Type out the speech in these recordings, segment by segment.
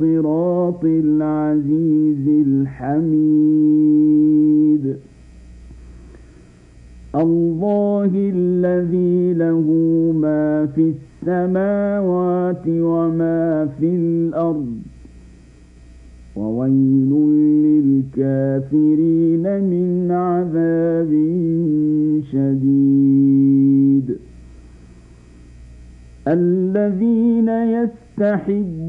صراط العزيز الحميد. الله الذي له ما في السماوات وما في الأرض. وويل للكافرين من عذاب شديد. الذين يستحبون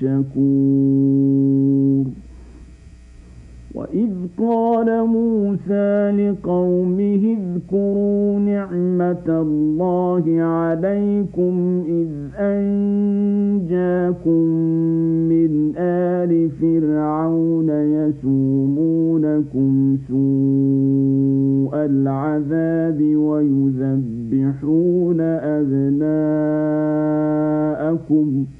شكور. وإذ قال موسى لقومه اذكروا نعمة الله عليكم إذ أنجاكم من آل فرعون يسومونكم سوء العذاب ويذبحون أبناءكم ۖ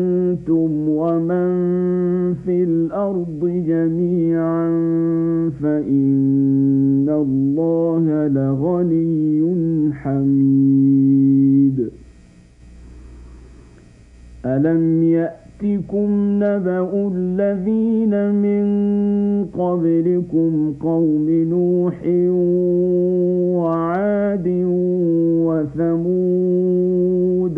الأرض جميعا فإن الله لغني حميد. ألم يأتكم نبأ الذين من قبلكم قوم نوح وعاد وثمود؟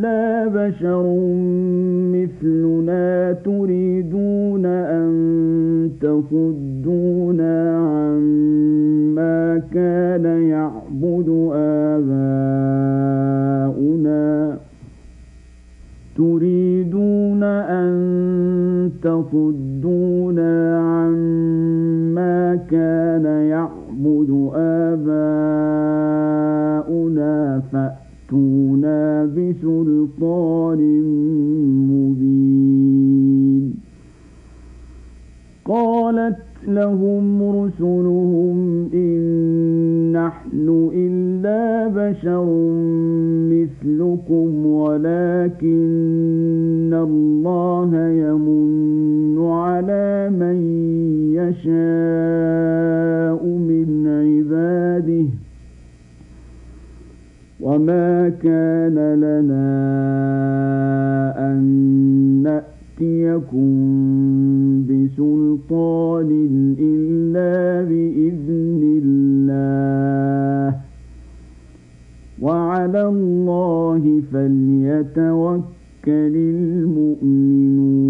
إلا بشر مثلنا تريدون أن تصدونا عما كان يعبد يشاء من عباده وما كان لنا أن نأتيكم بسلطان إلا بإذن الله. وعلى الله فليتوكل المؤمنون.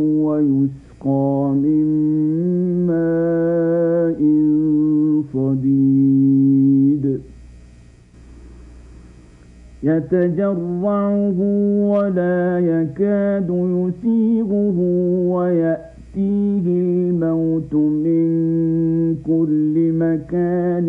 ويسقى من ماء صديد. يتجرعه ولا يكاد يسيغه ويأتيه الموت من كل مكان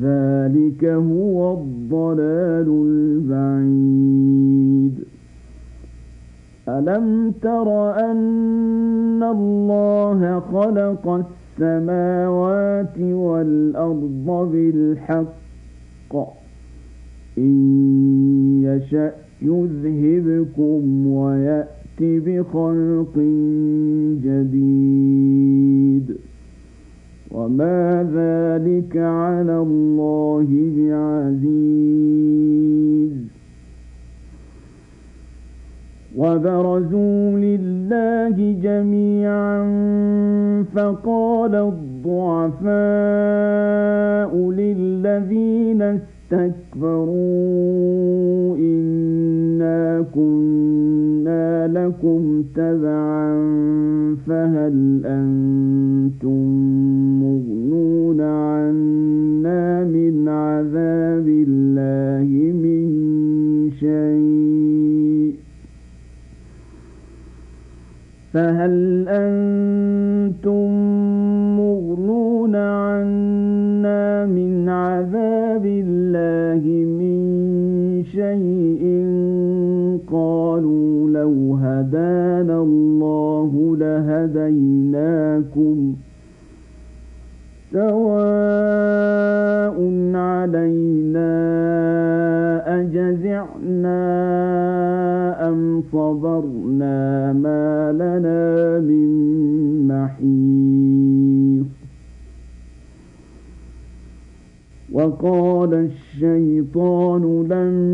ذلك هو الضلال البعيد ألم تر أن الله خلق السماوات والأرض بالحق إن يشأ يذهبكم ويأت بخلق جديد وما ذلك على الله بعزيز وبرزوا لله جميعا فقال الضعفاء للذين استكبروا إنا كنا لكم تبعا فهل أنتم مغنون عنا من عذاب الله من شيء فهل أنتم مغنون عنا من عذاب الله من شيء قالوا لو هدانا الله لهديناكم سواء علينا أجزعنا أم صبرنا ما لنا من محيص وقال الشيطان لما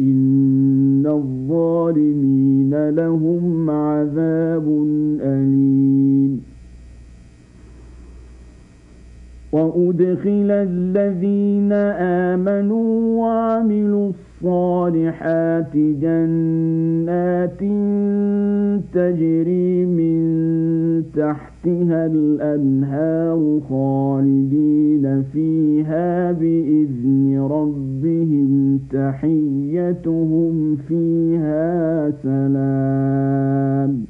إن الظالمين لهم عذاب أليم. وأدخل الذين آمنوا وعملوا الصالحات جنات تجري من تحتها الأنهار خالدين فيها بإذن ربهم تحيتهم فيها سلام.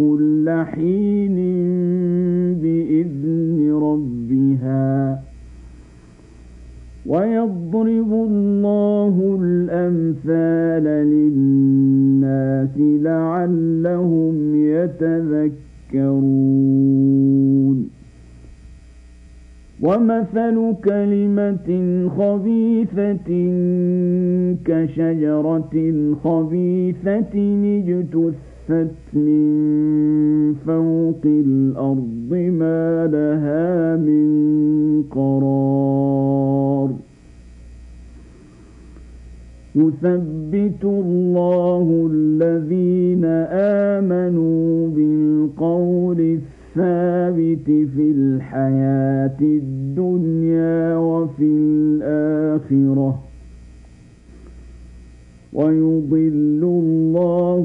كل حين بإذن ربها ويضرب الله الأمثال للناس لعلهم يتذكرون. ومثل كلمة خبيثة كشجرة خبيثة اجتثت من فوق الأرض ما لها من قرار يثبت الله الذين آمنوا بالقول الثابت في الحياة الدنيا وفي الآخرة ويضل الله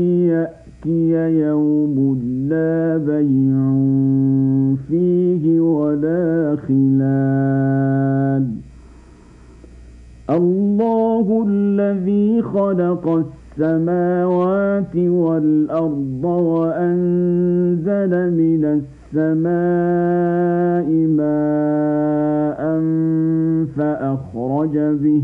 يأتي يوم لا بيع فيه ولا خلال. الله الذي خلق السماوات والأرض وأنزل من السماء ماء فأخرج به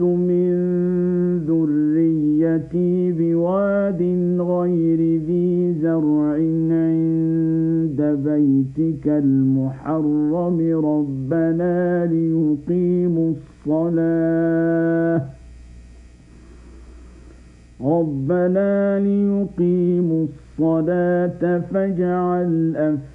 من ذريتي بواد غير ذي زرع عند بيتك المحرم. ربنا ليقيموا الصلاة. ربنا ليقيموا الصلاة فاجعل أفئدة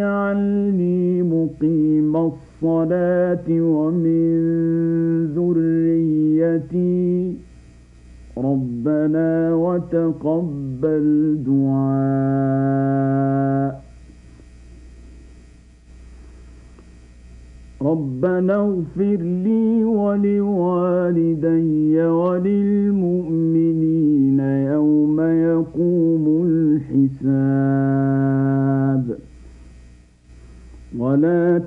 الدعاء رب اجعلني مقيم الصلاة ومن ذريتي ربنا وتقبل دعاء ربنا اغفر لي ولوالدي وللمؤمنين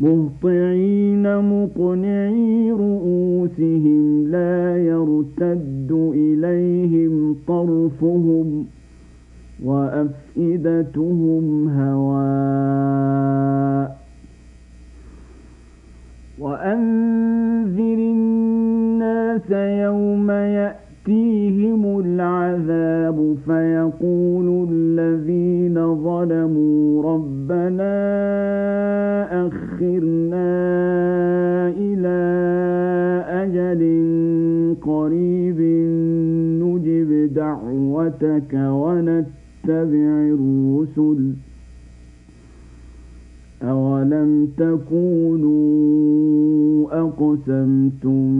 مهطعين مقنعي رؤوسهم لا يرتد إليهم طرفهم وأفئدتهم هواء دعوتك ونتبع الرسل. أولم تكونوا أقسمتم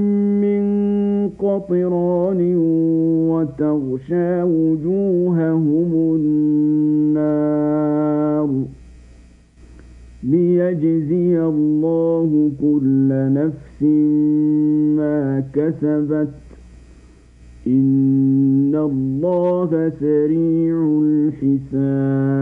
قطران وتغشى وجوههم النار ليجزي الله كل نفس ما كسبت. إن الله سريع الحساب.